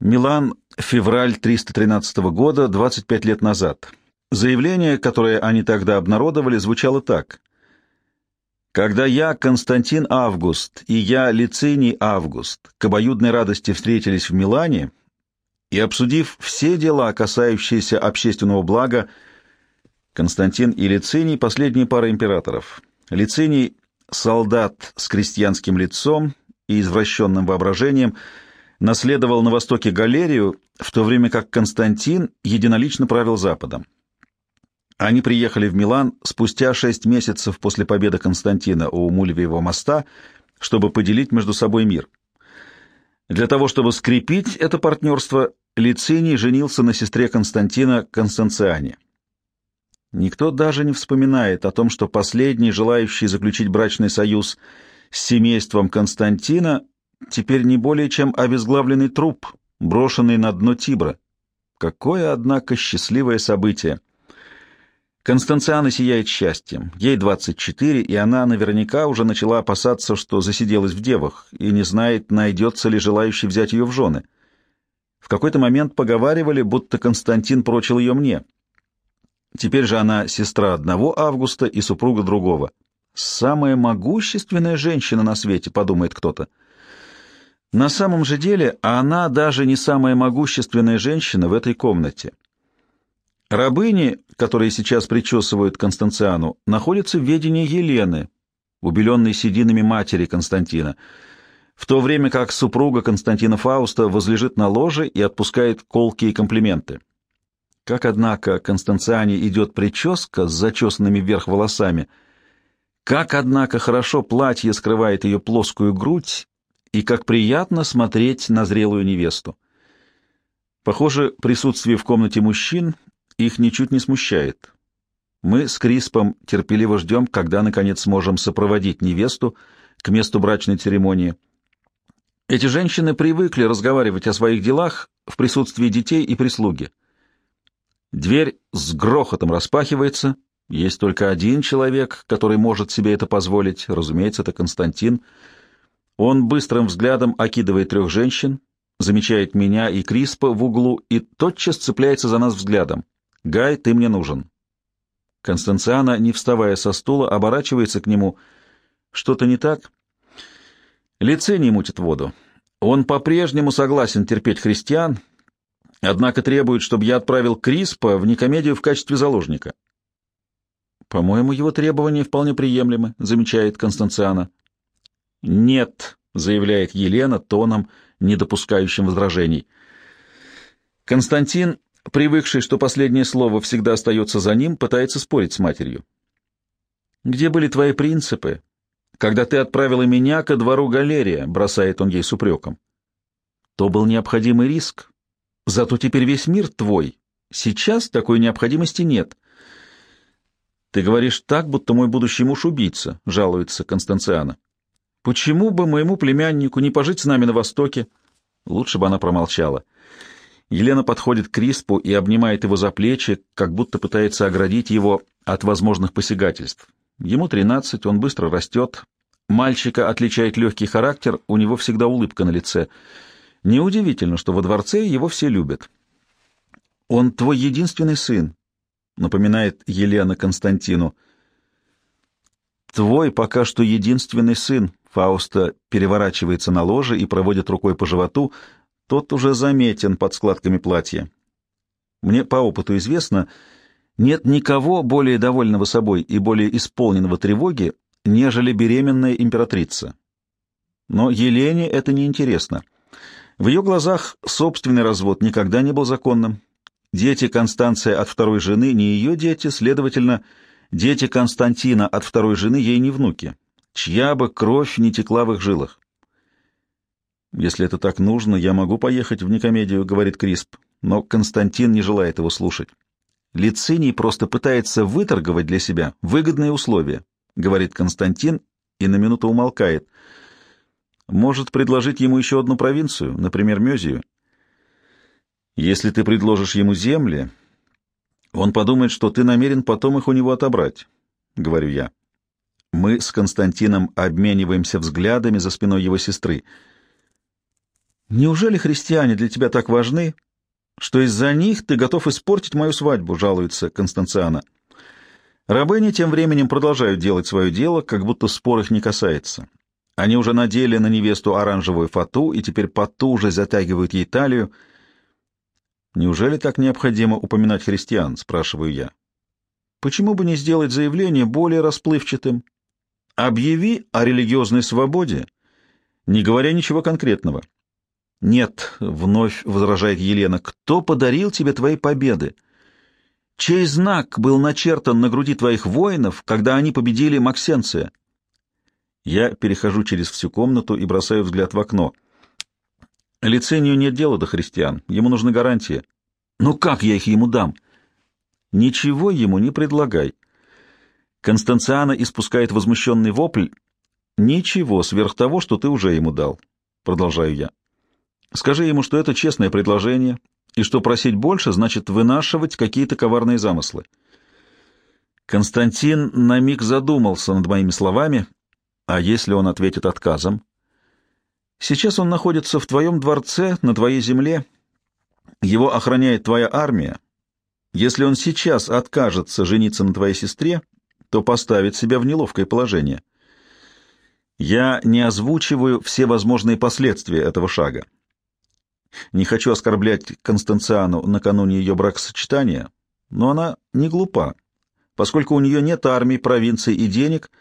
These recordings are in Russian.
Милан, февраль 313 года, 25 лет назад. Заявление, которое они тогда обнародовали, звучало так. «Когда я, Константин Август, и я, Лициний Август, к обоюдной радости встретились в Милане, и, обсудив все дела, касающиеся общественного блага, Константин и Лициний — последняя пара императоров. Лициний — солдат с крестьянским лицом и извращенным воображением — наследовал на востоке Галерию, в то время как Константин единолично правил Западом. Они приехали в Милан спустя шесть месяцев после победы Константина у Мульвиева моста, чтобы поделить между собой мир. Для того, чтобы скрепить это партнерство, Лициний женился на сестре Константина Констанциане. Никто даже не вспоминает о том, что последний, желающий заключить брачный союз с семейством Константина, теперь не более чем обезглавленный труп, брошенный на дно Тибра. Какое, однако, счастливое событие! Констанциана сияет счастьем. Ей 24, и она наверняка уже начала опасаться, что засиделась в девах, и не знает, найдется ли желающий взять ее в жены. В какой-то момент поговаривали, будто Константин прочил ее мне. Теперь же она сестра одного Августа и супруга другого. «Самая могущественная женщина на свете», — подумает кто-то. На самом же деле она даже не самая могущественная женщина в этой комнате. Рабыни, которые сейчас причесывают Констанциану, находятся в ведении Елены, убеленной сединами матери Константина, в то время как супруга Константина Фауста возлежит на ложе и отпускает колкие комплименты. Как, однако, Констанциане идет прическа с зачесанными вверх волосами, как, однако, хорошо платье скрывает ее плоскую грудь и как приятно смотреть на зрелую невесту. Похоже, присутствие в комнате мужчин их ничуть не смущает. Мы с Криспом терпеливо ждем, когда, наконец, сможем сопроводить невесту к месту брачной церемонии. Эти женщины привыкли разговаривать о своих делах в присутствии детей и прислуги. Дверь с грохотом распахивается. Есть только один человек, который может себе это позволить. Разумеется, это Константин — он быстрым взглядом окидывает трех женщин, замечает меня и Криспа в углу и тотчас цепляется за нас взглядом. «Гай, ты мне нужен». Констанциана, не вставая со стула, оборачивается к нему. «Что-то не так?» Лице не мутит воду. Он по-прежнему согласен терпеть христиан, однако требует, чтобы я отправил Криспа в Никомедию в качестве заложника. «По-моему, его требования вполне приемлемы», — замечает Констанциана. «Нет», — заявляет Елена тоном, не допускающим возражений. Константин, привыкший, что последнее слово всегда остается за ним, пытается спорить с матерью. «Где были твои принципы, когда ты отправила меня ко двору галерия?» — бросает он ей с упреком. «То был необходимый риск. Зато теперь весь мир твой. Сейчас такой необходимости нет». «Ты говоришь так, будто мой будущий муж убийца», — жалуется Констанциана. Почему бы моему племяннику не пожить с нами на Востоке? Лучше бы она промолчала. Елена подходит к Криспу и обнимает его за плечи, как будто пытается оградить его от возможных посягательств. Ему тринадцать, он быстро растет. Мальчика отличает легкий характер, у него всегда улыбка на лице. Неудивительно, что во дворце его все любят. «Он твой единственный сын», — напоминает Елена Константину. «Твой пока что единственный сын», Фауста переворачивается на ложе и проводит рукой по животу. Тот уже заметен под складками платья. Мне по опыту известно, нет никого более довольного собой и более исполненного тревоги, нежели беременная императрица. Но Елене это не интересно. В ее глазах собственный развод никогда не был законным. Дети Констанция от второй жены не ее дети, следовательно, дети Константина от второй жены ей не внуки чья бы кровь не текла в их жилах. «Если это так нужно, я могу поехать в Никомедию», — говорит Крисп, но Константин не желает его слушать. «Лициний просто пытается выторговать для себя выгодные условия», — говорит Константин и на минуту умолкает. «Может предложить ему еще одну провинцию, например, Мезию?» «Если ты предложишь ему земли, он подумает, что ты намерен потом их у него отобрать», — говорю я. Мы с Константином обмениваемся взглядами за спиной его сестры. Неужели христиане для тебя так важны, что из-за них ты готов испортить мою свадьбу?» — жалуется Констанциана. Рабыни тем временем продолжают делать свое дело, как будто спор их не касается. Они уже надели на невесту оранжевую фату и теперь потуже затягивают ей талию. «Неужели так необходимо упоминать христиан?» — спрашиваю я. «Почему бы не сделать заявление более расплывчатым? Объяви о религиозной свободе, не говоря ничего конкретного». «Нет», — вновь возражает Елена, — «кто подарил тебе твои победы? Чей знак был начертан на груди твоих воинов, когда они победили Максенция?» Я перехожу через всю комнату и бросаю взгляд в окно. Лицению нет дела до христиан, ему нужны гарантии. Ну как я их ему дам? Ничего ему не предлагай. Констанциана испускает возмущенный вопль. Ничего сверх того, что ты уже ему дал. Продолжаю я. Скажи ему, что это честное предложение, и что просить больше значит вынашивать какие-то коварные замыслы. Константин на миг задумался над моими словами, а если он ответит отказом? Сейчас он находится в твоем дворце, на твоей земле. Его охраняет твоя армия. Если он сейчас откажется жениться на твоей сестре, то поставит себя в неловкое положение. Я не озвучиваю все возможные последствия этого шага. Не хочу оскорблять Констанциану накануне ее бракосочетания, но она не глупа. Поскольку у нее нет армии, провинции и денег —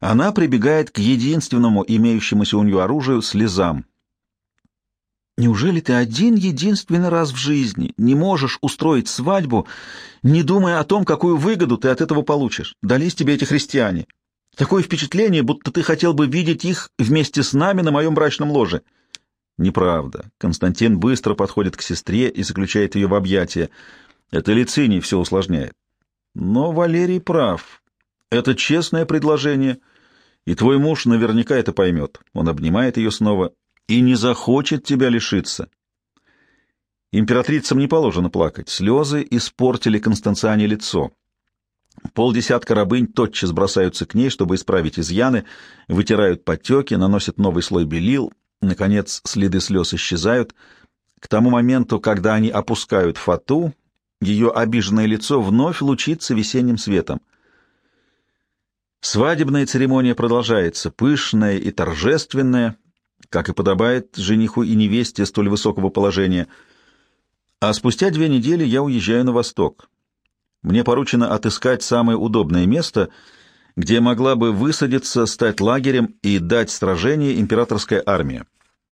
она прибегает к единственному имеющемуся у нее оружию — слезам. Неужели ты один единственный раз в жизни не можешь устроить свадьбу, не думая о том, какую выгоду ты от этого получишь? Дались тебе эти христиане. Такое впечатление, будто ты хотел бы видеть их вместе с нами на моем брачном ложе. Неправда. Константин быстро подходит к сестре и заключает ее в объятия. Это Лициний все усложняет. Но Валерий прав. Это честное предложение — и твой муж наверняка это поймет. Он обнимает ее снова и не захочет тебя лишиться. Императрицам не положено плакать. Слезы испортили Констанциане лицо. Полдесятка рабынь тотчас бросаются к ней, чтобы исправить изъяны, вытирают потеки, наносят новый слой белил. Наконец, следы слез исчезают. К тому моменту, когда они опускают фату, ее обиженное лицо вновь лучится весенним светом. Свадебная церемония продолжается, пышная и торжественная, как и подобает жениху и невесте столь высокого положения. А спустя две недели я уезжаю на восток. Мне поручено отыскать самое удобное место, где могла бы высадиться, стать лагерем и дать сражение императорская армия.